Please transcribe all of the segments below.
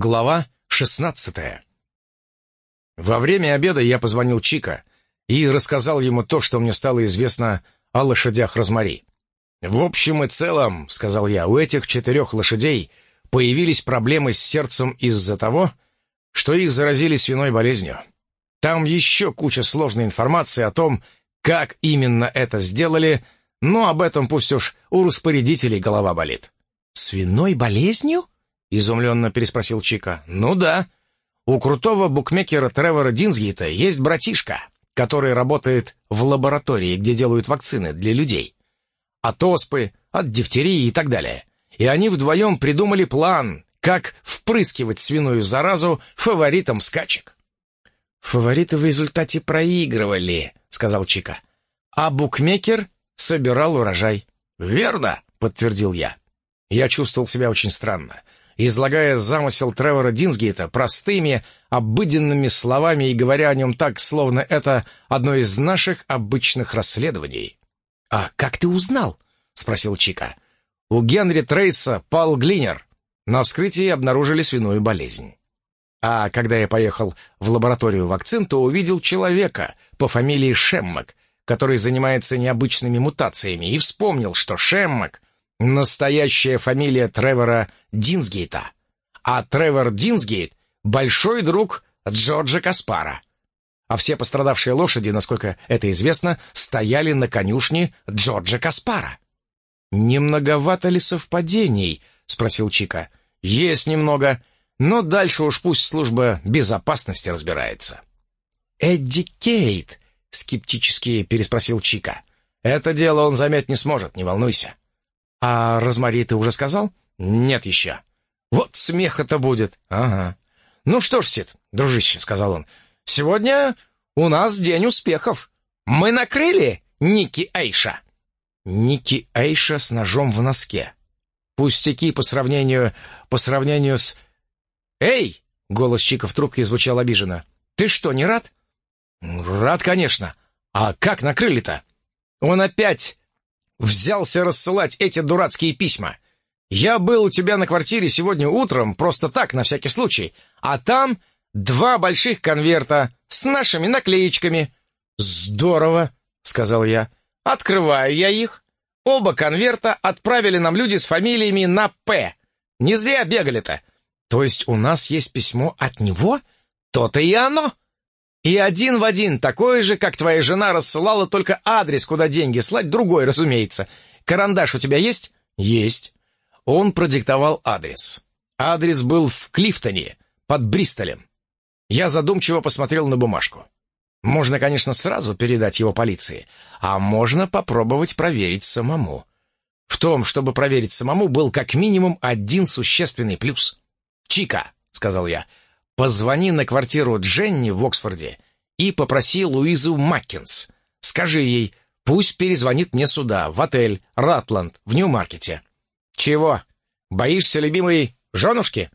Глава 16 Во время обеда я позвонил Чика и рассказал ему то, что мне стало известно о лошадях Розмари. «В общем и целом, — сказал я, — у этих четырех лошадей появились проблемы с сердцем из-за того, что их заразили свиной болезнью. Там еще куча сложной информации о том, как именно это сделали, но об этом пусть уж у распорядителей голова болит». «Свиной болезнью?» — изумленно переспросил Чика. «Ну да. У крутого букмекера Тревора Динсгейта есть братишка, который работает в лаборатории, где делают вакцины для людей. От оспы, от дифтерии и так далее. И они вдвоем придумали план, как впрыскивать свиную заразу фаворитам скачек». «Фавориты в результате проигрывали», — сказал Чика. «А букмекер собирал урожай». «Верно», — подтвердил я. Я чувствовал себя очень странно излагая замысел Тревора Динсгейта простыми, обыденными словами и говоря о нем так, словно это одно из наших обычных расследований. «А как ты узнал?» — спросил Чика. «У Генри Трейса пал глинер. На вскрытии обнаружили свиную болезнь. А когда я поехал в лабораторию вакцин, то увидел человека по фамилии Шеммак, который занимается необычными мутациями, и вспомнил, что Шеммак Настоящая фамилия Тревора Динсгейта. А Тревор Динсгейт — большой друг Джорджа Каспара. А все пострадавшие лошади, насколько это известно, стояли на конюшне Джорджа Каспара. «Не многовато ли совпадений?» — спросил Чика. «Есть немного, но дальше уж пусть служба безопасности разбирается». «Эдди Кейт?» — скептически переспросил Чика. «Это дело он замять не сможет, не волнуйся». «А Розмари ты уже сказал?» «Нет еще». «Вот смеха-то будет». «Ага». «Ну что ж, Сид, дружище», — сказал он, — «сегодня у нас день успехов. Мы накрыли Ники Эйша». Ники Эйша с ножом в носке. Пустяки по сравнению... по сравнению с... «Эй!» — голос Чика в трубке звучал обиженно. «Ты что, не рад?» «Рад, конечно. А как накрыли-то?» «Он опять взялся рассылать эти дурацкие письма. Я был у тебя на квартире сегодня утром, просто так, на всякий случай, а там два больших конверта с нашими наклеечками». «Здорово», — сказал я. «Открываю я их. Оба конверта отправили нам люди с фамилиями на «П». Не зря бегали-то. То есть у нас есть письмо от него? То-то и оно. И один в один, такой же, как твоя жена рассылала, только адрес, куда деньги слать, другой, разумеется. Карандаш у тебя есть? Есть. Он продиктовал адрес. Адрес был в Клифтоне, под Бристолем. Я задумчиво посмотрел на бумажку. Можно, конечно, сразу передать его полиции, а можно попробовать проверить самому. В том, чтобы проверить самому, был как минимум один существенный плюс. «Чика», — сказал я, — Позвони на квартиру Дженни в Оксфорде и попроси Луизу Маккинс. Скажи ей, пусть перезвонит мне сюда, в отель Ратланд в Нью-Маркете. Чего? Боишься любимой женушки?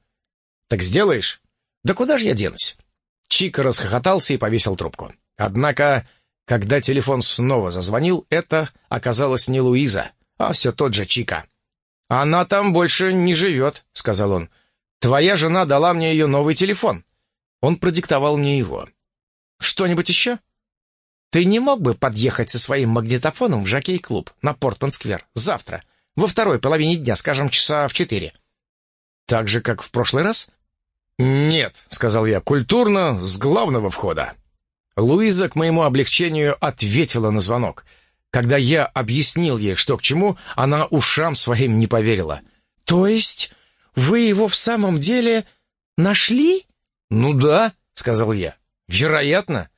Так сделаешь? Да куда же я денусь? Чика расхохотался и повесил трубку. Однако, когда телефон снова зазвонил, это оказалась не Луиза, а все тот же Чика. «Она там больше не живет», — сказал он. Твоя жена дала мне ее новый телефон. Он продиктовал мне его. Что-нибудь еще? Ты не мог бы подъехать со своим магнитофоном в жокей-клуб на Портман-сквер завтра, во второй половине дня, скажем, часа в четыре? Так же, как в прошлый раз? «Нет», — сказал я, — «культурно, с главного входа». Луиза, к моему облегчению, ответила на звонок. Когда я объяснил ей, что к чему, она ушам своим не поверила. «То есть вы его в самом деле нашли?» «Ну да», — сказал я. «Вероятно.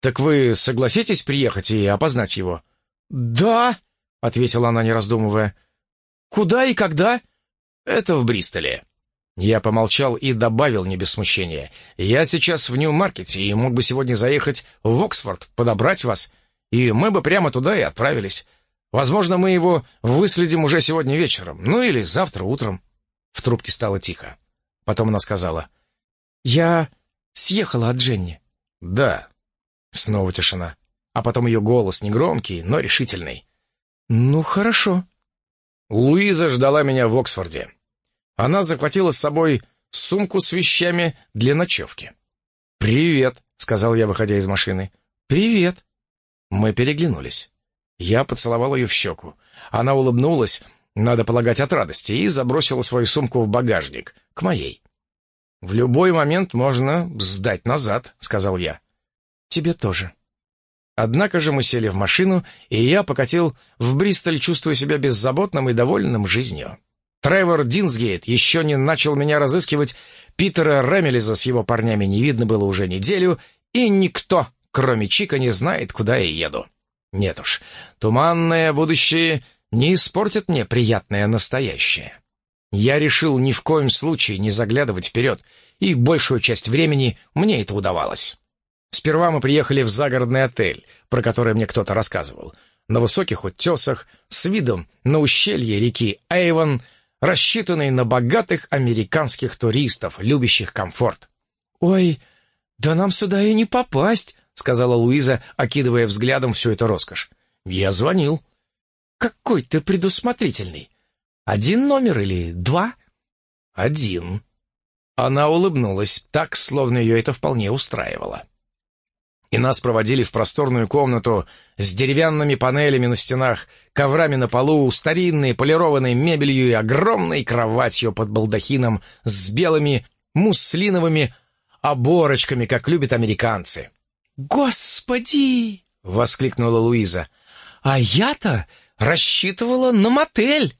Так вы согласитесь приехать и опознать его?» «Да», — ответила она, не раздумывая. «Куда и когда?» «Это в Бристоле». Я помолчал и добавил не без смущения. «Я сейчас в Нью-Маркете и мог бы сегодня заехать в Оксфорд, подобрать вас, и мы бы прямо туда и отправились. Возможно, мы его выследим уже сегодня вечером, ну или завтра утром». В трубке стало тихо. Потом она сказала. «Я съехала от Дженни». «Да». Снова тишина. А потом ее голос негромкий, но решительный. «Ну, хорошо». Луиза ждала меня в Оксфорде. Она захватила с собой сумку с вещами для ночевки. «Привет», — сказал я, выходя из машины. «Привет». Мы переглянулись. Я поцеловал ее в щеку. Она улыбнулась, надо полагать, от радости, и забросила свою сумку в багажник, к моей. «В любой момент можно сдать назад», — сказал я. «Тебе тоже». Однако же мы сели в машину, и я покатил в Бристоль, чувствуя себя беззаботным и довольным жизнью. Тревор Динсгейт еще не начал меня разыскивать, Питера Ремелиза с его парнями не видно было уже неделю, и никто, кроме Чика, не знает, куда я еду. Нет уж, туманное будущее не испортит мне приятное настоящее. Я решил ни в коем случае не заглядывать вперед, и большую часть времени мне это удавалось. Сперва мы приехали в загородный отель, про который мне кто-то рассказывал, на высоких утесах, с видом на ущелье реки Эйвон, рассчитанный на богатых американских туристов, любящих комфорт. «Ой, да нам сюда и не попасть», — сказала Луиза, окидывая взглядом всю эту роскошь. «Я звонил». «Какой ты предусмотрительный! Один номер или два?» «Один». Она улыбнулась, так, словно ее это вполне устраивало и нас проводили в просторную комнату с деревянными панелями на стенах, коврами на полу, старинной полированной мебелью и огромной кроватью под балдахином с белыми муслиновыми оборочками, как любят американцы. «Господи!» — воскликнула Луиза. «А я-то рассчитывала на мотель!»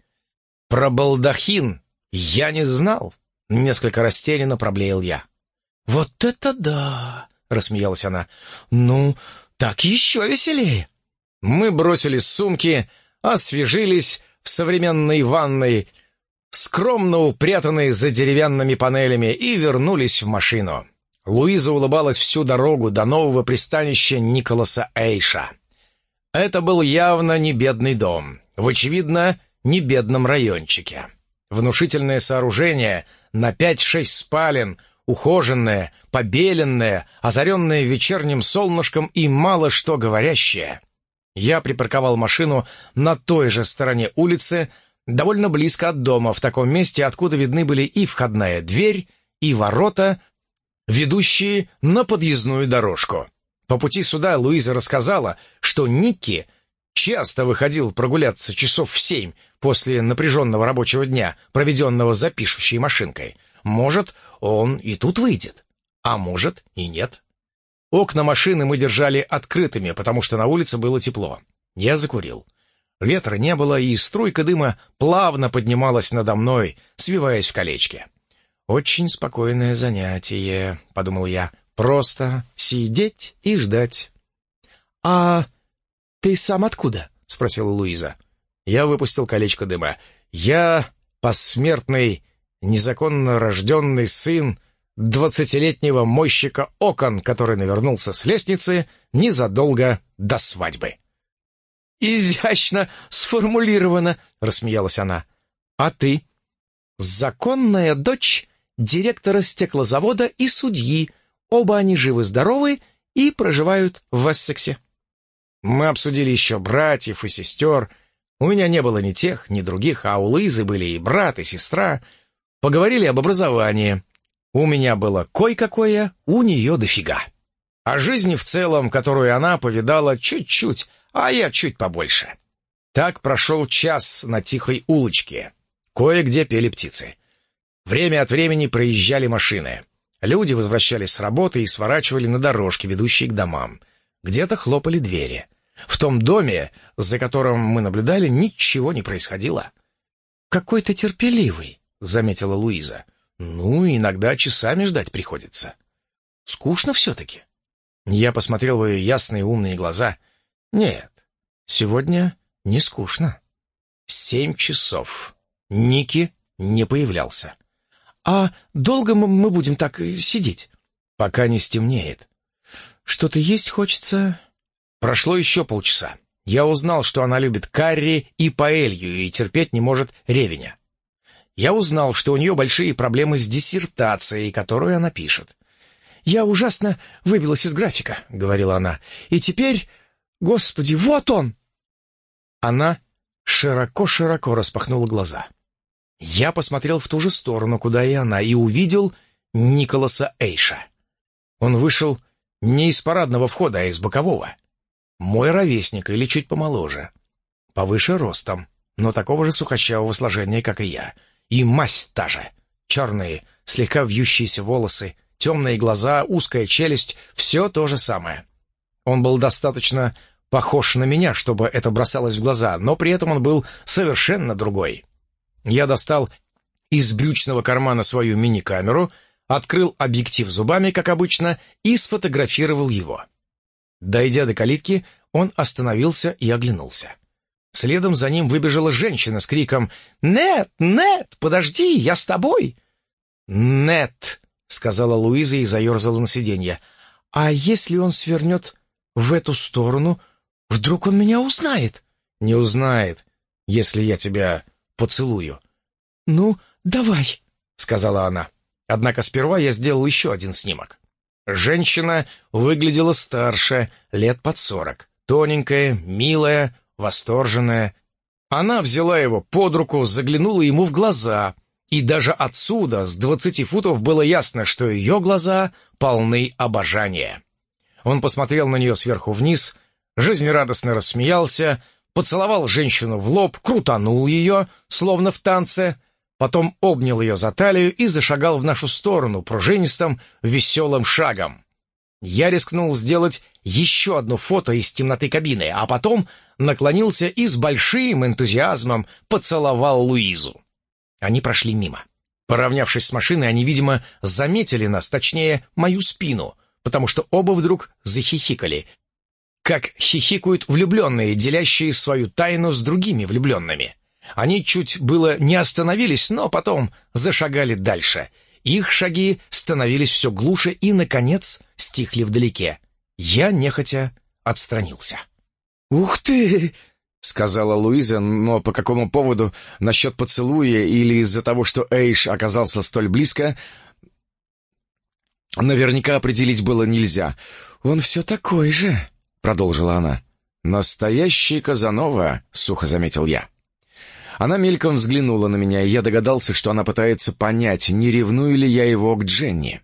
«Про балдахин я не знал», — несколько растерянно проблеял я. «Вот это да!» — рассмеялась она. «Ну, так еще веселее!» Мы бросили сумки, освежились в современной ванной, скромно упрятанной за деревянными панелями, и вернулись в машину. Луиза улыбалась всю дорогу до нового пристанища Николаса Эйша. Это был явно не бедный дом, в очевидно не бедном райончике. Внушительное сооружение на пять-шесть спален — ухоженная, побеленная, озаренная вечерним солнышком и мало что говорящая. Я припарковал машину на той же стороне улицы, довольно близко от дома, в таком месте, откуда видны были и входная дверь, и ворота, ведущие на подъездную дорожку. По пути сюда Луиза рассказала, что Никки часто выходил прогуляться часов в семь после напряженного рабочего дня, проведенного за пишущей машинкой. Может, он и тут выйдет, а может и нет. Окна машины мы держали открытыми, потому что на улице было тепло. Я закурил. Ветра не было, и струйка дыма плавно поднималась надо мной, свиваясь в колечке. «Очень спокойное занятие», — подумал я. «Просто сидеть и ждать». «А ты сам откуда?» — спросила Луиза. Я выпустил колечко дыма. «Я посмертный незаконно рожденный сын двадцатилетнего мойщика окон, который навернулся с лестницы незадолго до свадьбы. «Изящно сформулировано», — рассмеялась она. «А ты?» «Законная дочь директора стеклозавода и судьи. Оба они живы-здоровы и проживают в Эссексе». Мы обсудили еще братьев и сестер. У меня не было ни тех, ни других, а у Лизы были и брат, и сестра — Поговорили об образовании. У меня было кое-какое, у нее дофига. О жизни в целом, которую она повидала чуть-чуть, а я чуть побольше. Так прошел час на тихой улочке. Кое-где пели птицы. Время от времени проезжали машины. Люди возвращались с работы и сворачивали на дорожки, ведущие к домам. Где-то хлопали двери. В том доме, за которым мы наблюдали, ничего не происходило. «Какой-то терпеливый», — заметила Луиза. «Ну, иногда часами ждать приходится. Скучно все-таки». Я посмотрел в ее ясные умные глаза. «Нет, сегодня не скучно». Семь часов. Ники не появлялся. «А долго мы будем так э, сидеть?» «Пока не стемнеет». «Что-то есть хочется...» Прошло еще полчаса. Я узнал, что она любит карри и паэлью и терпеть не может ревеня я узнал, что у нее большие проблемы с диссертацией, которую она пишет. «Я ужасно выбилась из графика», — говорила она. «И теперь... Господи, вот он!» Она широко-широко распахнула глаза. Я посмотрел в ту же сторону, куда и она, и увидел Николаса Эйша. Он вышел не из парадного входа, а из бокового. Мой ровесник или чуть помоложе. Повыше ростом, но такого же сухощавого сложения, как и я. И масть та же. Черные, слегка вьющиеся волосы, темные глаза, узкая челюсть — все то же самое. Он был достаточно похож на меня, чтобы это бросалось в глаза, но при этом он был совершенно другой. Я достал из брючного кармана свою мини-камеру, открыл объектив зубами, как обычно, и сфотографировал его. Дойдя до калитки, он остановился и оглянулся. Следом за ним выбежала женщина с криком «Нет, нет, подожди, я с тобой!» «Нет», — сказала Луиза и заерзала на сиденье. «А если он свернет в эту сторону, вдруг он меня узнает?» «Не узнает, если я тебя поцелую». «Ну, давай», — сказала она. Однако сперва я сделал еще один снимок. Женщина выглядела старше, лет под сорок. Тоненькая, милая, восторженная. Она взяла его под руку, заглянула ему в глаза. И даже отсюда, с двадцати футов, было ясно, что ее глаза полны обожания. Он посмотрел на нее сверху вниз, жизнерадостно рассмеялся, поцеловал женщину в лоб, крутанул ее, словно в танце, потом обнял ее за талию и зашагал в нашу сторону пружинистым, веселым шагом. Я рискнул сделать еще одно фото из темноты кабины, а потом наклонился и с большим энтузиазмом поцеловал Луизу. Они прошли мимо. Поравнявшись с машиной, они, видимо, заметили нас, точнее, мою спину, потому что оба вдруг захихикали, как хихикают влюбленные, делящие свою тайну с другими влюбленными. Они чуть было не остановились, но потом зашагали дальше. Их шаги становились все глуше и, наконец, стихли вдалеке. Я нехотя отстранился. «Ух ты!» — сказала Луиза, но по какому поводу, насчет поцелуя или из-за того, что Эйш оказался столь близко, наверняка определить было нельзя. «Он все такой же», — продолжила она. «Настоящий Казанова», — сухо заметил я. Она мельком взглянула на меня, и я догадался, что она пытается понять, не ревную ли я его к Дженни.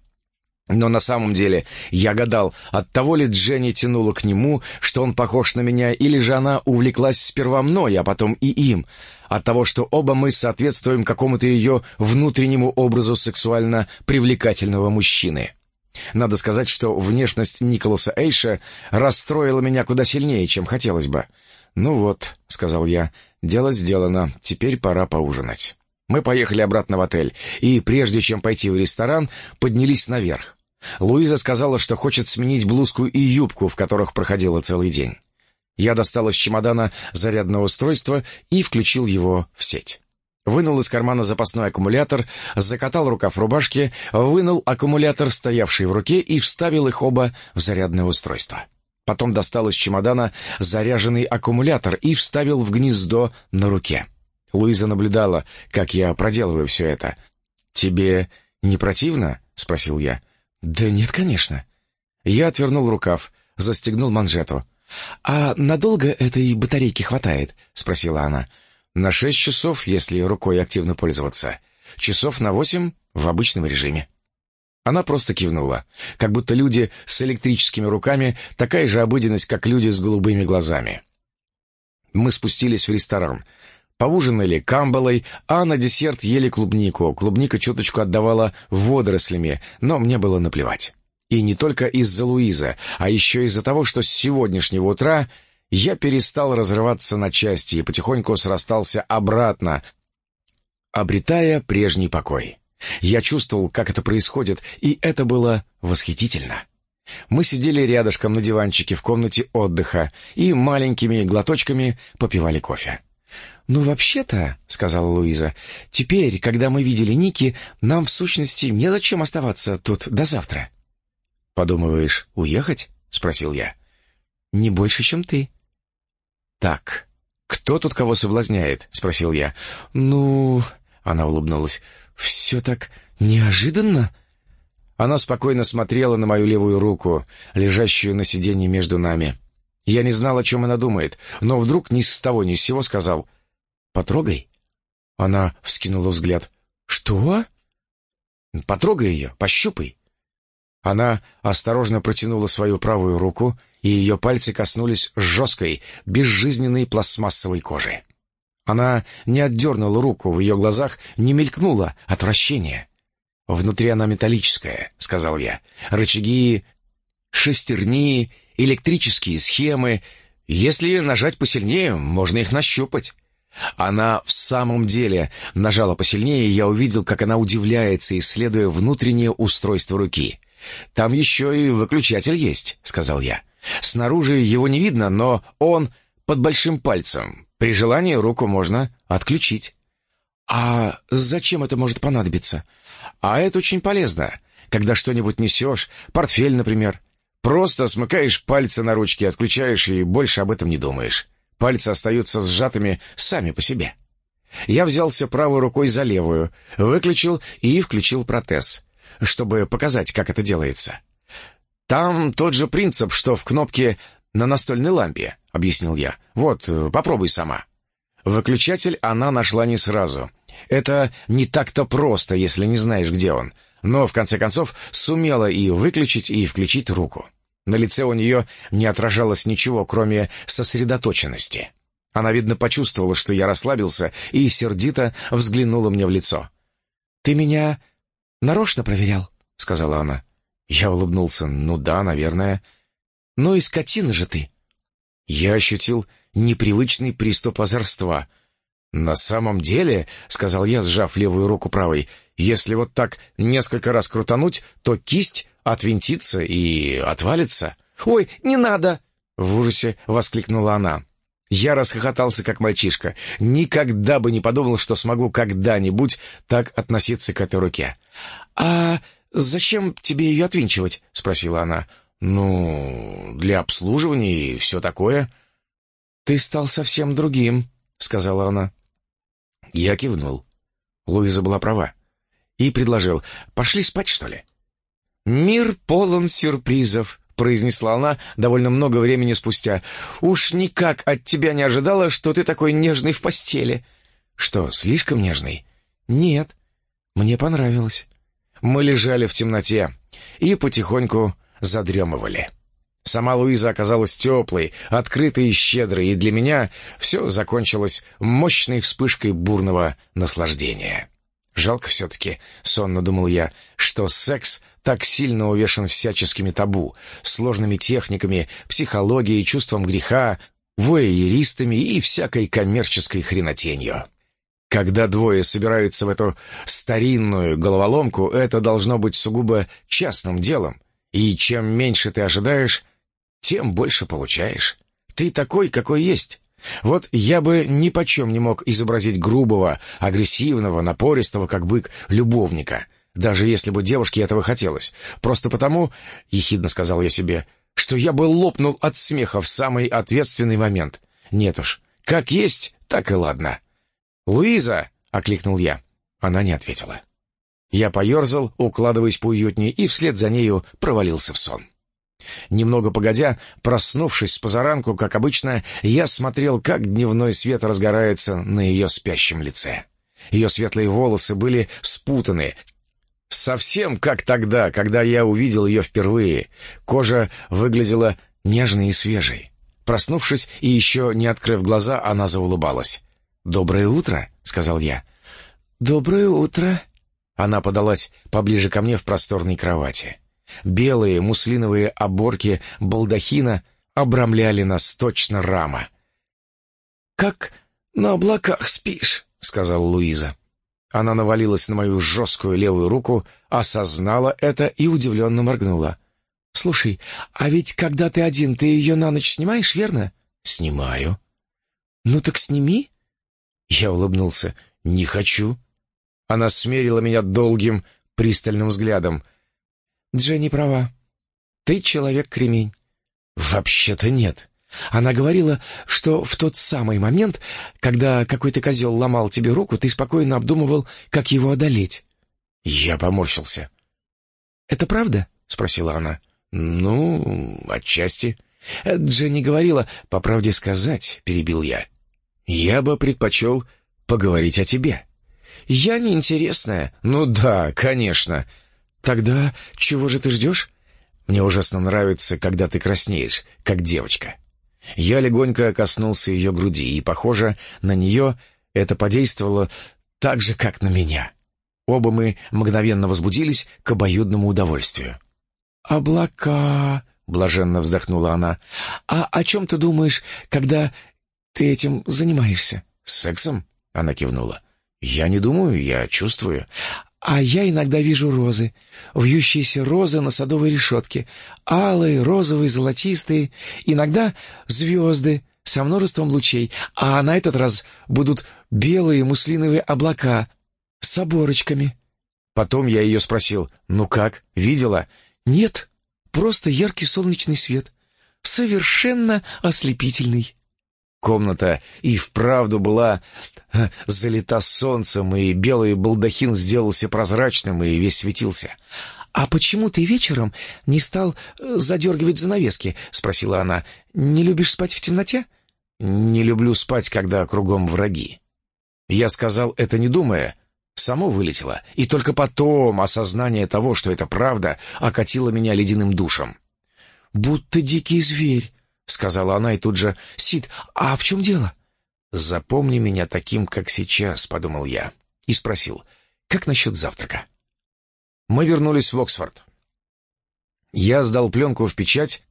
Но на самом деле я гадал, от того ли Дженни тянула к нему, что он похож на меня, или же она увлеклась сперва мной, а потом и им, от того, что оба мы соответствуем какому-то ее внутреннему образу сексуально привлекательного мужчины. Надо сказать, что внешность Николаса Эйша расстроила меня куда сильнее, чем хотелось бы. «Ну вот», — сказал я, — «дело сделано, теперь пора поужинать». Мы поехали обратно в отель, и прежде чем пойти в ресторан, поднялись наверх. Луиза сказала, что хочет сменить блузку и юбку, в которых проходила целый день. Я достал из чемодана зарядное устройство и включил его в сеть. Вынул из кармана запасной аккумулятор, закатал рукав рубашки, вынул аккумулятор, стоявший в руке, и вставил их оба в зарядное устройство. Потом достал из чемодана заряженный аккумулятор и вставил в гнездо на руке. Луиза наблюдала, как я проделываю все это. «Тебе не противно?» — спросил я. «Да нет, конечно». Я отвернул рукав, застегнул манжету. «А надолго этой батарейки хватает?» — спросила она. «На шесть часов, если рукой активно пользоваться. Часов на восемь в обычном режиме». Она просто кивнула, как будто люди с электрическими руками — такая же обыденность, как люди с голубыми глазами. Мы спустились в ресторан. Поужинали камбалой, а на десерт ели клубнику. Клубника чуточку отдавала водорослями, но мне было наплевать. И не только из-за Луиза, а еще из-за того, что с сегодняшнего утра я перестал разрываться на части и потихоньку срастался обратно, обретая прежний покой. Я чувствовал, как это происходит, и это было восхитительно. Мы сидели рядышком на диванчике в комнате отдыха и маленькими глоточками попивали кофе. «Ну, вообще-то», — сказала Луиза, — «теперь, когда мы видели Ники, нам, в сущности, незачем оставаться тут до завтра». «Подумываешь, уехать?» — спросил я. «Не больше, чем ты». «Так, кто тут кого соблазняет?» — спросил я. «Ну...» — она улыбнулась. «Все так неожиданно?» Она спокойно смотрела на мою левую руку, лежащую на сиденье между нами. Я не знал, о чем она думает, но вдруг ни с того ни с сего сказал «Потрогай». Она вскинула взгляд. «Что?» «Потрогай ее, пощупай». Она осторожно протянула свою правую руку, и ее пальцы коснулись жесткой, безжизненной пластмассовой кожи. Она не отдернула руку, в ее глазах не мелькнуло отвращение. «Внутри она металлическая», — сказал я. «Рычаги, шестерни, электрические схемы. Если нажать посильнее, можно их нащупать». Она в самом деле нажала посильнее, и я увидел, как она удивляется, исследуя внутреннее устройство руки. «Там еще и выключатель есть», — сказал я. «Снаружи его не видно, но он под большим пальцем. При желании руку можно отключить». «А зачем это может понадобиться?» «А это очень полезно. Когда что-нибудь несешь, портфель, например. Просто смыкаешь пальцы на ручке, отключаешь и больше об этом не думаешь. Пальцы остаются сжатыми сами по себе». Я взялся правой рукой за левую, выключил и включил протез, чтобы показать, как это делается. «Там тот же принцип, что в кнопке на настольной лампе», — объяснил я. «Вот, попробуй сама». Выключатель она нашла не сразу. Это не так-то просто, если не знаешь, где он. Но, в конце концов, сумела и выключить, и включить руку. На лице у нее не отражалось ничего, кроме сосредоточенности. Она, видно, почувствовала, что я расслабился, и сердито взглянула мне в лицо. «Ты меня нарочно проверял?» — сказала она. Я улыбнулся. «Ну да, наверное». «Ну и скотина же ты!» Я ощутил непривычный приступ озорства. «На самом деле», — сказал я, сжав левую руку правой, «если вот так несколько раз крутануть, то кисть отвинтится и отвалится». «Ой, не надо!» — в ужасе воскликнула она. Я расхохотался, как мальчишка. Никогда бы не подумал, что смогу когда-нибудь так относиться к этой руке. «А зачем тебе ее отвинчивать?» — спросила она. «Ну, для обслуживания и все такое». «Ты стал совсем другим», — сказала она. Я кивнул. Луиза была права. И предложил, «Пошли спать, что ли?» «Мир полон сюрпризов», — произнесла она довольно много времени спустя. «Уж никак от тебя не ожидала, что ты такой нежный в постели». «Что, слишком нежный?» «Нет, мне понравилось». Мы лежали в темноте и потихоньку задремывали. Сама Луиза оказалась теплой, открытой и щедрой, и для меня все закончилось мощной вспышкой бурного наслаждения. Жалко все-таки, сонно думал я, что секс так сильно увешан всяческими табу, сложными техниками, психологией, чувством греха, воееристами и всякой коммерческой хренотенью. Когда двое собираются в эту старинную головоломку, это должно быть сугубо частным делом, и чем меньше ты ожидаешь, тем больше получаешь. Ты такой, какой есть. Вот я бы ни почем не мог изобразить грубого, агрессивного, напористого, как бык, любовника, даже если бы девушке этого хотелось. Просто потому, — ехидно сказал я себе, — что я бы лопнул от смеха в самый ответственный момент. Нет уж, как есть, так и ладно. «Луиза!» — окликнул я. Она не ответила. Я поерзал, укладываясь поуютнее, и вслед за нею провалился в сон. Немного погодя, проснувшись с позаранку, как обычно, я смотрел, как дневной свет разгорается на ее спящем лице. Ее светлые волосы были спутаны, совсем как тогда, когда я увидел ее впервые. Кожа выглядела нежной и свежей. Проснувшись и еще не открыв глаза, она заулыбалась. «Доброе утро», — сказал я. «Доброе утро». Она подалась поближе ко мне в просторной кровати. Белые муслиновые оборки балдахина обрамляли нас точно рама. «Как на облаках спишь», — сказала Луиза. Она навалилась на мою жесткую левую руку, осознала это и удивленно моргнула. «Слушай, а ведь когда ты один, ты ее на ночь снимаешь, верно?» «Снимаю». «Ну так сними». Я улыбнулся. «Не хочу». Она смерила меня долгим, пристальным взглядом — Дженни права. Ты человек-кремень. Вообще-то нет. Она говорила, что в тот самый момент, когда какой-то козел ломал тебе руку, ты спокойно обдумывал, как его одолеть. Я поморщился. «Это правда?» — спросила она. «Ну, отчасти». Дженни говорила, по правде сказать, перебил я. «Я бы предпочел поговорить о тебе». Я неинтересная». «Ну да, конечно». «Тогда чего же ты ждешь?» «Мне ужасно нравится, когда ты краснеешь, как девочка». Я легонько коснулся ее груди, и, похоже, на нее это подействовало так же, как на меня. Оба мы мгновенно возбудились к обоюдному удовольствию. «Облака!» — блаженно вздохнула она. «А о чем ты думаешь, когда ты этим занимаешься?» «Сексом?» — она кивнула. «Я не думаю, я чувствую. А я иногда вижу розы, вьющиеся розы на садовой решетке, алые, розовые, золотистые, иногда звезды со множеством лучей, а на этот раз будут белые муслиновые облака с оборочками. Потом я ее спросил, «Ну как, видела?» «Нет, просто яркий солнечный свет, совершенно ослепительный». Комната и вправду была э, залита солнцем, и белый балдахин сделался прозрачным и весь светился. «А почему ты вечером не стал э, задергивать занавески?» — спросила она. «Не любишь спать в темноте?» «Не люблю спать, когда кругом враги». Я сказал это не думая, само вылетело, и только потом осознание того, что это правда, окатило меня ледяным душем. «Будто дикий зверь», — сказала она и тут же, «Сид, а в чем дело?» «Запомни меня таким, как сейчас», — подумал я, и спросил, «Как насчет завтрака?» Мы вернулись в Оксфорд. Я сдал пленку в печать,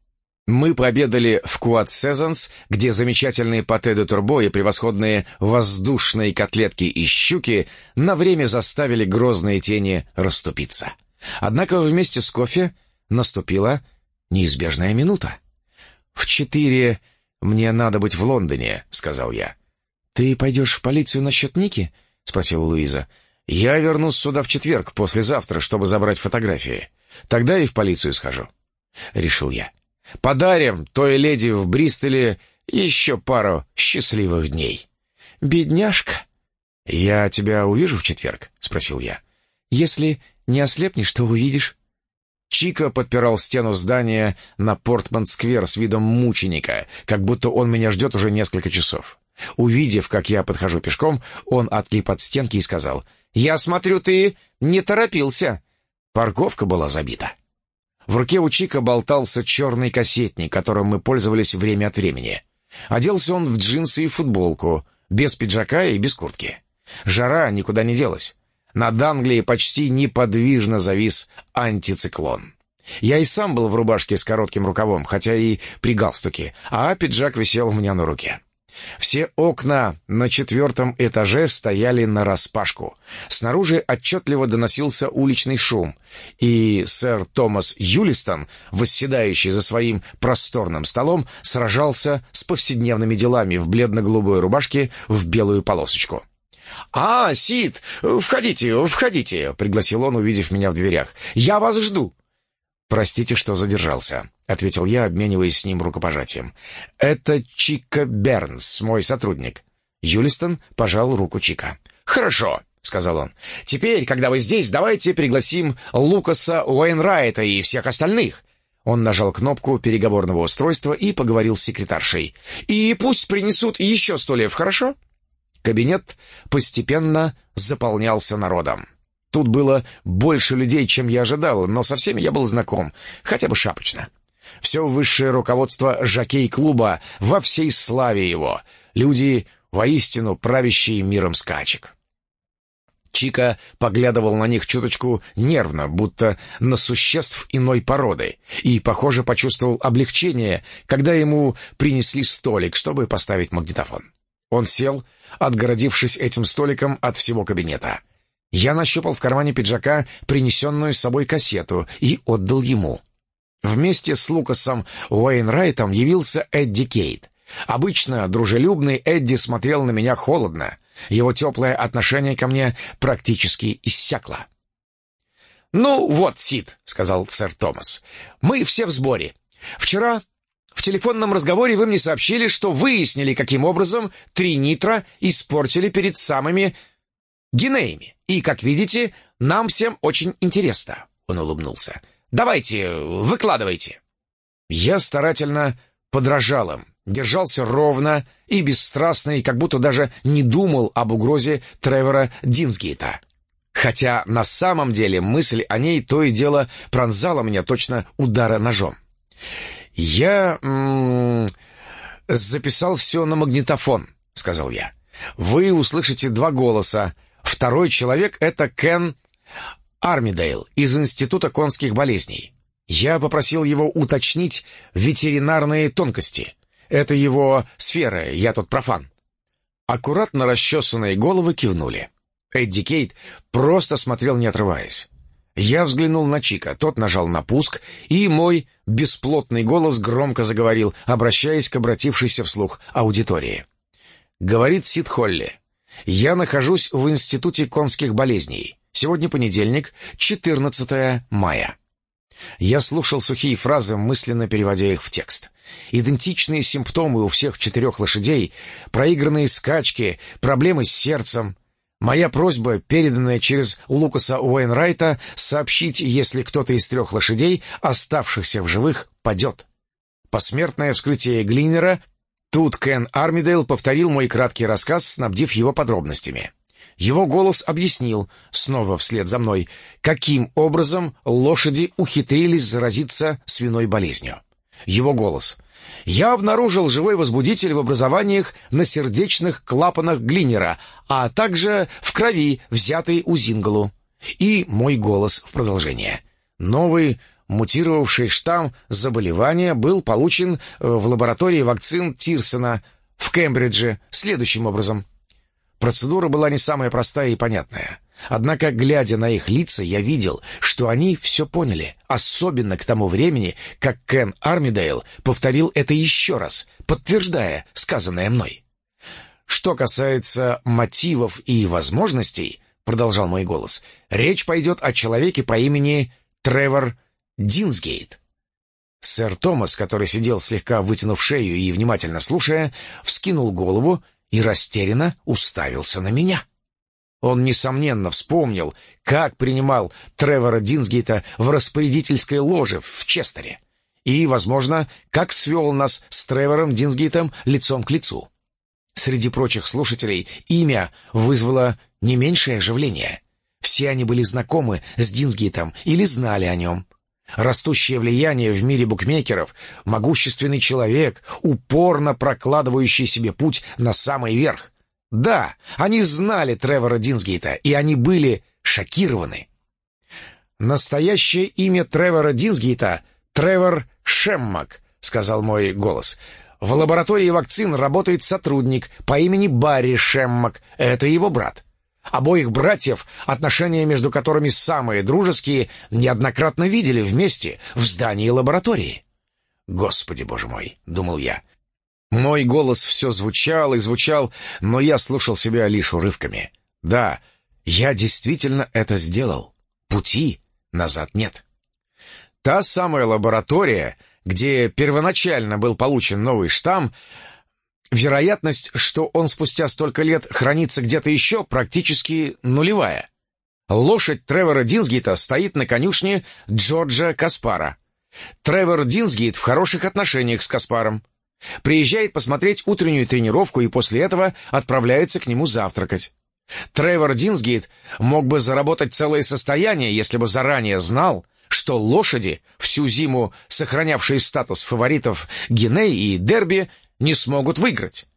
мы пообедали в Куат Сезонс, где замечательные пате де турбо и превосходные воздушные котлетки и щуки на время заставили грозные тени расступиться. Однако вместе с кофе наступила неизбежная минута. «В четыре мне надо быть в Лондоне», — сказал я. «Ты пойдешь в полицию насчет Ники?» — спросила Луиза. «Я вернусь сюда в четверг, послезавтра, чтобы забрать фотографии. Тогда и в полицию схожу», — решил я. «Подарим той леди в Бристоле еще пару счастливых дней». «Бедняжка!» «Я тебя увижу в четверг?» — спросил я. «Если не ослепнешь, то увидишь». Чика подпирал стену здания на Портман-сквер с видом мученика, как будто он меня ждет уже несколько часов. Увидев, как я подхожу пешком, он отлип от стенки и сказал, «Я смотрю, ты не торопился». Парковка была забита. В руке у Чика болтался черный кассетник, которым мы пользовались время от времени. Оделся он в джинсы и футболку, без пиджака и без куртки. Жара никуда не делась. Над Англией почти неподвижно завис антициклон. Я и сам был в рубашке с коротким рукавом, хотя и при галстуке, а пиджак висел у меня на руке. Все окна на четвертом этаже стояли нараспашку. Снаружи отчетливо доносился уличный шум, и сэр Томас Юлистон, восседающий за своим просторным столом, сражался с повседневными делами в бледно-голубой рубашке в белую полосочку. «А, Сид, входите, входите», — пригласил он, увидев меня в дверях. «Я вас жду». «Простите, что задержался», — ответил я, обмениваясь с ним рукопожатием. «Это Чика Бернс, мой сотрудник». Юлистон пожал руку Чика. «Хорошо», — сказал он. «Теперь, когда вы здесь, давайте пригласим Лукаса Уэйнрайта и всех остальных». Он нажал кнопку переговорного устройства и поговорил с секретаршей. «И пусть принесут еще стульев, хорошо?» Кабинет постепенно заполнялся народом. Тут было больше людей, чем я ожидал, но со всеми я был знаком, хотя бы шапочно. Все высшее руководство жокей-клуба во всей славе его. Люди, воистину правящие миром скачек. Чика поглядывал на них чуточку нервно, будто на существ иной породы, и, похоже, почувствовал облегчение, когда ему принесли столик, чтобы поставить магнитофон. Он сел, отгородившись этим столиком от всего кабинета. Я нащупал в кармане пиджака принесенную с собой кассету и отдал ему. Вместе с Лукасом Уэйнрайтом явился Эдди Кейт. Обычно дружелюбный Эдди смотрел на меня холодно. Его теплое отношение ко мне практически иссякло. «Ну вот, Сид», — сказал сэр Томас, — «мы все в сборе. Вчера в телефонном разговоре вы мне сообщили, что выяснили, каким образом три нитро испортили перед самыми гинеями. И, как видите, нам всем очень интересно. Он улыбнулся. Давайте, выкладывайте. Я старательно подражал им, держался ровно и бесстрастно, и как будто даже не думал об угрозе Тревора Динсгейта. Хотя на самом деле мысль о ней то и дело пронзала меня точно удара ножом. «Я м -м, записал все на магнитофон», — сказал я. «Вы услышите два голоса. Второй человек — это Кен Армидейл из Института конских болезней. Я попросил его уточнить ветеринарные тонкости. Это его сфера, я тут профан». Аккуратно расчесанные головы кивнули. Эдди Кейт просто смотрел, не отрываясь. Я взглянул на Чика, тот нажал на пуск, и мой бесплотный голос громко заговорил, обращаясь к обратившейся вслух аудитории. Говорит Сид Холли. «Я нахожусь в Институте конских болезней. Сегодня понедельник, 14 мая». Я слушал сухие фразы, мысленно переводя их в текст. Идентичные симптомы у всех четырех лошадей, проигранные скачки, проблемы с сердцем, Моя просьба, переданная через Лукаса Уэйнрайта, сообщить, если кто-то из трех лошадей, оставшихся в живых, падет. Посмертное вскрытие Глинера. Тут Кен Армидейл повторил мой краткий рассказ, снабдив его подробностями. Его голос объяснил, снова вслед за мной, каким образом лошади ухитрились заразиться свиной болезнью. Его голос я обнаружил живой возбудитель в образованиях на сердечных клапанах Глинера, а также в крови, взятой у Зингалу. И мой голос в продолжение. Новый мутировавший штамм заболевания был получен э, в лаборатории вакцин Тирсона в Кембридже следующим образом. Процедура была не самая простая и понятная. Однако, глядя на их лица, я видел, что они все поняли, особенно к тому времени, как Кен Армидейл повторил это еще раз, подтверждая сказанное мной. «Что касается мотивов и возможностей», — продолжал мой голос, — «речь пойдет о человеке по имени Тревор Динсгейт». Сэр Томас, который сидел слегка вытянув шею и внимательно слушая, вскинул голову и растерянно уставился на меня. Он, несомненно, вспомнил, как принимал Тревора Динсгейта в распорядительской ложе в Честере. И, возможно, как свел нас с Тревором Динсгейтом лицом к лицу. Среди прочих слушателей имя вызвало не меньшее оживление. Все они были знакомы с Динсгейтом или знали о нем. Растущее влияние в мире букмекеров, могущественный человек, упорно прокладывающий себе путь на самый верх. Да, они знали Тревора Динсгейта, и они были шокированы. «Настоящее имя Тревора Динсгейта — Тревор Шеммак», — сказал мой голос. «В лаборатории вакцин работает сотрудник по имени Барри Шеммак. Это его брат. Обоих братьев, отношения между которыми самые дружеские, неоднократно видели вместе в здании лаборатории». «Господи, боже мой!» — думал я. Мой голос все звучал и звучал, но я слушал себя лишь урывками. Да, я действительно это сделал. Пути назад нет. Та самая лаборатория, где первоначально был получен новый штамм, вероятность, что он спустя столько лет хранится где-то еще, практически нулевая. Лошадь Тревора Динсгейта стоит на конюшне Джорджа Каспара. Тревор Динсгейт в хороших отношениях с Каспаром. Приезжает посмотреть утреннюю тренировку и после этого отправляется к нему завтракать. Тревор Динсгейт мог бы заработать целое состояние, если бы заранее знал, что лошади, всю зиму сохранявшие статус фаворитов Геней и Дерби, не смогут выиграть.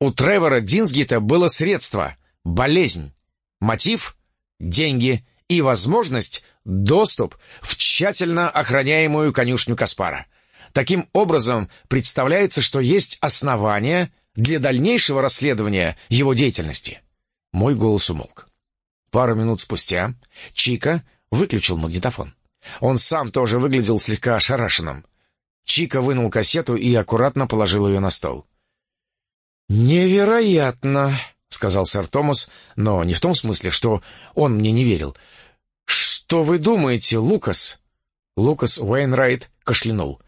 У Тревора Динсгейта было средство — болезнь, мотив — деньги и возможность — доступ в тщательно охраняемую конюшню Каспара. Таким образом, представляется, что есть основания для дальнейшего расследования его деятельности. Мой голос умолк. Пару минут спустя Чика выключил магнитофон. Он сам тоже выглядел слегка ошарашенным. Чика вынул кассету и аккуратно положил ее на стол. «Невероятно!» — сказал сэр Томас, но не в том смысле, что он мне не верил. «Что вы думаете, Лукас?» Лукас Уэйнрайт кашлянул.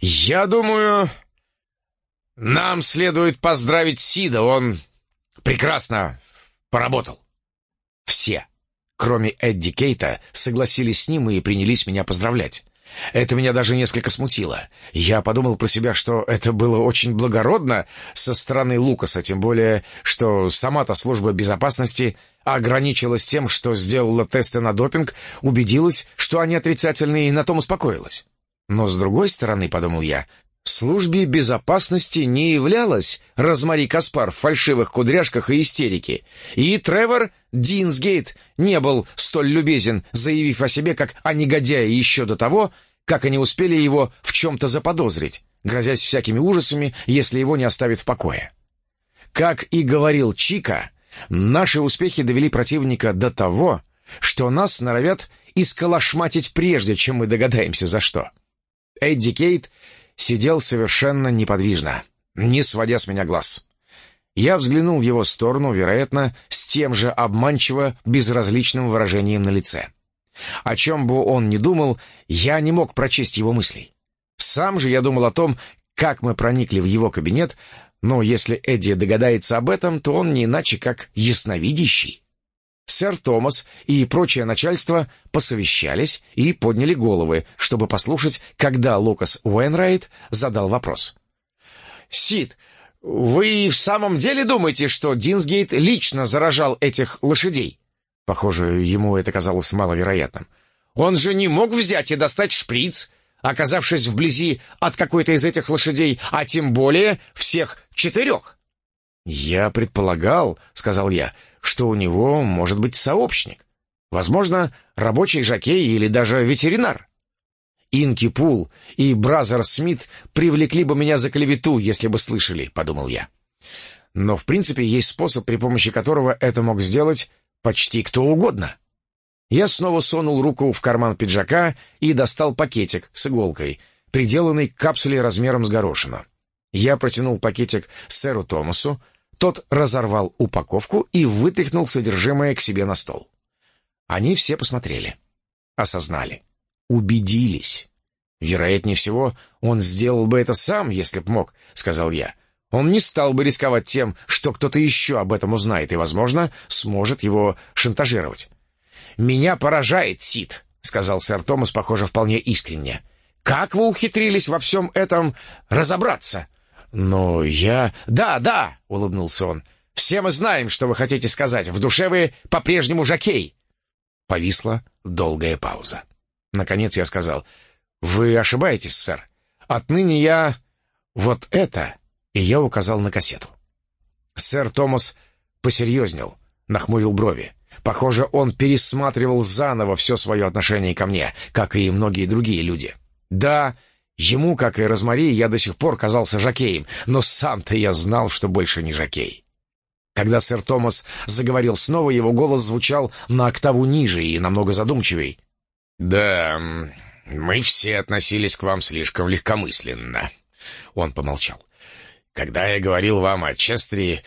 «Я думаю, нам следует поздравить Сида, он прекрасно поработал». Все, кроме Эдди Кейта, согласились с ним и принялись меня поздравлять. Это меня даже несколько смутило. Я подумал про себя, что это было очень благородно со стороны Лукаса, тем более, что сама-то служба безопасности ограничилась тем, что сделала тесты на допинг, убедилась, что они отрицательные, и на том успокоилась. Но, с другой стороны, подумал я, службе безопасности не являлась Розмари Каспар в фальшивых кудряшках и истерике, и Тревор Динсгейт не был столь любезен, заявив о себе как о негодяе еще до того, как они успели его в чем-то заподозрить, грозясь всякими ужасами, если его не оставят в покое. Как и говорил Чика, наши успехи довели противника до того, что нас норовят исколошматить прежде, чем мы догадаемся за что. Эдди Кейт сидел совершенно неподвижно, не сводя с меня глаз. Я взглянул в его сторону, вероятно, с тем же обманчиво безразличным выражением на лице. О чем бы он ни думал, я не мог прочесть его мыслей. Сам же я думал о том, как мы проникли в его кабинет, но если Эдди догадается об этом, то он не иначе как ясновидящий. Сэр Томас и прочее начальство посовещались и подняли головы, чтобы послушать, когда Лукас Уэйнрайт задал вопрос. «Сид, вы в самом деле думаете, что Динсгейт лично заражал этих лошадей?» Похоже, ему это казалось маловероятным. «Он же не мог взять и достать шприц, оказавшись вблизи от какой-то из этих лошадей, а тем более всех четырех». «Я предполагал, — сказал я, — что у него может быть сообщник. Возможно, рабочий жокей или даже ветеринар. Инки Пул и Бразер Смит привлекли бы меня за клевету, если бы слышали, — подумал я. Но, в принципе, есть способ, при помощи которого это мог сделать почти кто угодно. Я снова сунул руку в карман пиджака и достал пакетик с иголкой, приделанный к капсуле размером с горошину. Я протянул пакетик сэру Томасу, тот разорвал упаковку и вытряхнул содержимое к себе на стол. Они все посмотрели, осознали, убедились. «Вероятнее всего, он сделал бы это сам, если б мог», — сказал я. «Он не стал бы рисковать тем, что кто-то еще об этом узнает и, возможно, сможет его шантажировать». «Меня поражает, Сид», — сказал сэр Томас, похоже, вполне искренне. «Как вы ухитрились во всем этом разобраться?» «Но я...» «Да, да!» — улыбнулся он. «Все мы знаем, что вы хотите сказать. В душе вы по-прежнему жокей!» Повисла долгая пауза. Наконец я сказал. «Вы ошибаетесь, сэр. Отныне я... вот это...» И я указал на кассету. Сэр Томас посерьезнел, нахмурил брови. Похоже, он пересматривал заново все свое отношение ко мне, как и многие другие люди. «Да, Ему, как и Розмари, я до сих пор казался жакеем, но сам-то я знал, что больше не жакей. Когда сэр Томас заговорил снова, его голос звучал на октаву ниже и намного задумчивей. «Да, мы все относились к вам слишком легкомысленно». Он помолчал. «Когда я говорил вам о Честере,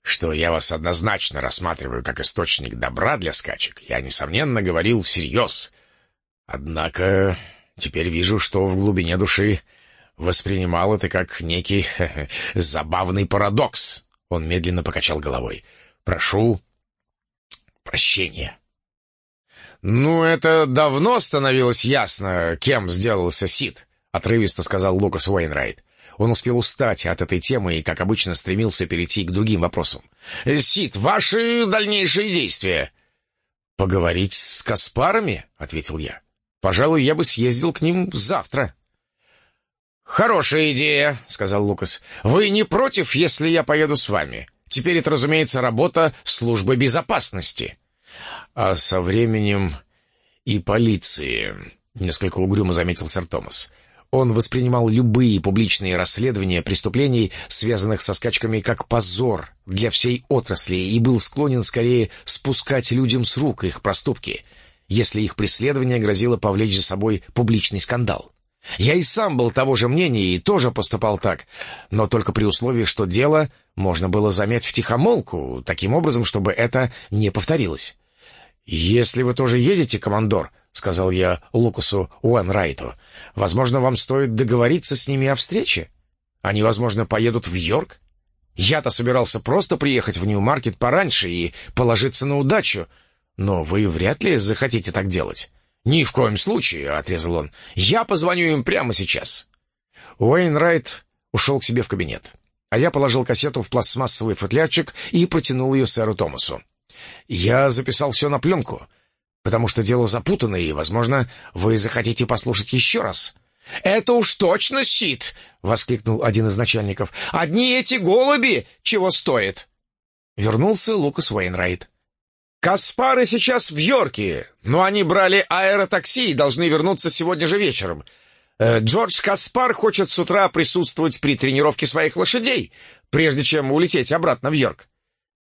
что я вас однозначно рассматриваю как источник добра для скачек, я, несомненно, говорил всерьез. Однако Теперь вижу, что в глубине души воспринимал это как некий забавный парадокс. Он медленно покачал головой. «Прошу прощения». «Ну, это давно становилось ясно, кем сделался Сид», — отрывисто сказал Лукас Уэйнрайт. Он успел устать от этой темы и, как обычно, стремился перейти к другим вопросам. «Сид, ваши дальнейшие действия?» «Поговорить с Каспарами?» — ответил я. Пожалуй, я бы съездил к ним завтра». «Хорошая идея», — сказал Лукас. «Вы не против, если я поеду с вами? Теперь это, разумеется, работа службы безопасности». «А со временем и полиции», — несколько угрюмо заметил сэр Томас. Он воспринимал любые публичные расследования преступлений, связанных со скачками, как позор для всей отрасли и был склонен скорее спускать людям с рук их проступки — если их преследование грозило повлечь за собой публичный скандал. Я и сам был того же мнения и тоже поступал так, но только при условии, что дело можно было замять втихомолку, таким образом, чтобы это не повторилось. «Если вы тоже едете, командор», — сказал я Лукасу Уэнрайту, — «возможно, вам стоит договориться с ними о встрече. Они, возможно, поедут в Йорк. Я-то собирался просто приехать в Нью-Маркет пораньше и положиться на удачу, но вы вряд ли захотите так делать. «Ни в коем случае», — отрезал он. «Я позвоню им прямо сейчас». Уэйнрайт ушел к себе в кабинет, а я положил кассету в пластмассовый футлярчик и протянул ее сэру Томасу. «Я записал все на пленку, потому что дело запутанное, и, возможно, вы захотите послушать еще раз». «Это уж точно щит!» — воскликнул один из начальников. «Одни эти голуби чего стоят?» Вернулся Лукас Уэйнрайт. «Каспары сейчас в Йорке, но они брали аэротакси и должны вернуться сегодня же вечером. Э, Джордж Каспар хочет с утра присутствовать при тренировке своих лошадей, прежде чем улететь обратно в Йорк.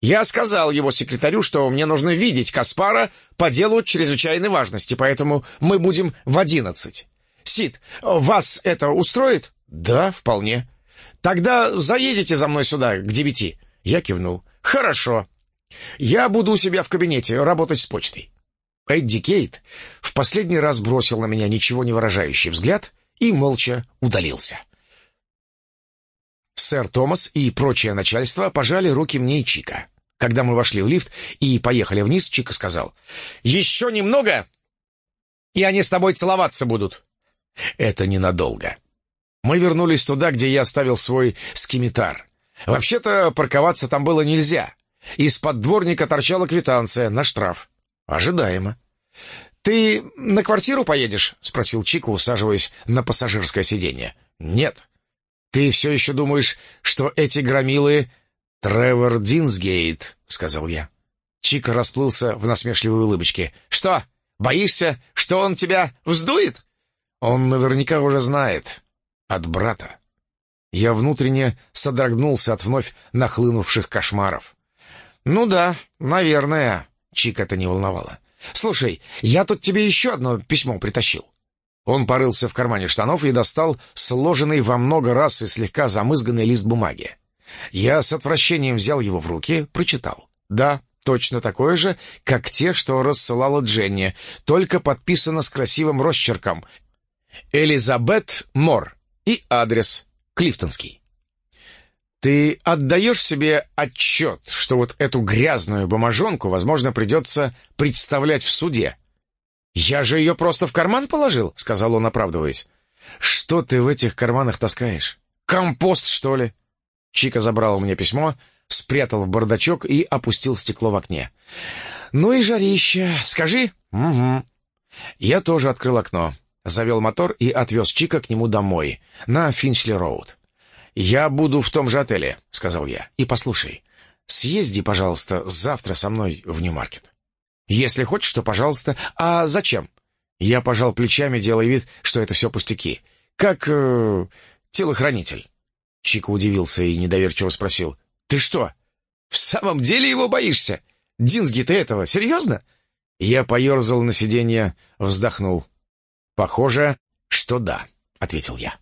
Я сказал его секретарю, что мне нужно видеть Каспара по делу чрезвычайной важности, поэтому мы будем в одиннадцать. Сид, вас это устроит? Да, вполне. Тогда заедете за мной сюда к девяти. Я кивнул. Хорошо. Я буду у себя в кабинете работать с почтой. Эдди Кейт в последний раз бросил на меня ничего не выражающий взгляд и молча удалился. Сэр Томас и прочее начальство пожали руки мне и Чика. Когда мы вошли в лифт и поехали вниз, Чика сказал, «Еще немного, и они с тобой целоваться будут». Это ненадолго. Мы вернулись туда, где я оставил свой скимитар. Вообще-то парковаться там было нельзя. Из-под дворника торчала квитанция на штраф. Ожидаемо. «Ты на квартиру поедешь?» — спросил Чика, усаживаясь на пассажирское сиденье. «Нет. Ты все еще думаешь, что эти громилы...» «Тревор Динсгейт», — сказал я. Чика расплылся в насмешливой улыбочке. «Что, боишься, что он тебя вздует?» «Он наверняка уже знает. От брата». Я внутренне содрогнулся от вновь нахлынувших кошмаров. «Ну да, наверное», — Чик это не волновало. «Слушай, я тут тебе еще одно письмо притащил». Он порылся в кармане штанов и достал сложенный во много раз и слегка замызганный лист бумаги. Я с отвращением взял его в руки, прочитал. Да, точно такое же, как те, что рассылала Дженни, только подписано с красивым росчерком. «Элизабет Мор» и адрес Клифтонский. Ты отдаешь себе отчет, что вот эту грязную бумажонку, возможно, придется представлять в суде? Я же ее просто в карман положил, сказал он, оправдываясь. Что ты в этих карманах таскаешь? Компост, что ли? Чика забрал у меня письмо, спрятал в бардачок и опустил стекло в окне. «Ну и жарище. Скажи?» «Угу». Я тоже открыл окно, завел мотор и отвез Чика к нему домой, на Финчли-Роуд. «Я буду в том же отеле», — сказал я. «И послушай, съезди, пожалуйста, завтра со мной в Нью-Маркет. Если хочешь, то пожалуйста. А зачем?» Я пожал плечами, делая вид, что это все пустяки. «Как э, телохранитель». Чика удивился и недоверчиво спросил. «Ты что, в самом деле его боишься? Динсги, ты этого, серьезно?» Я поерзал на сиденье, вздохнул. «Похоже, что да», — ответил я.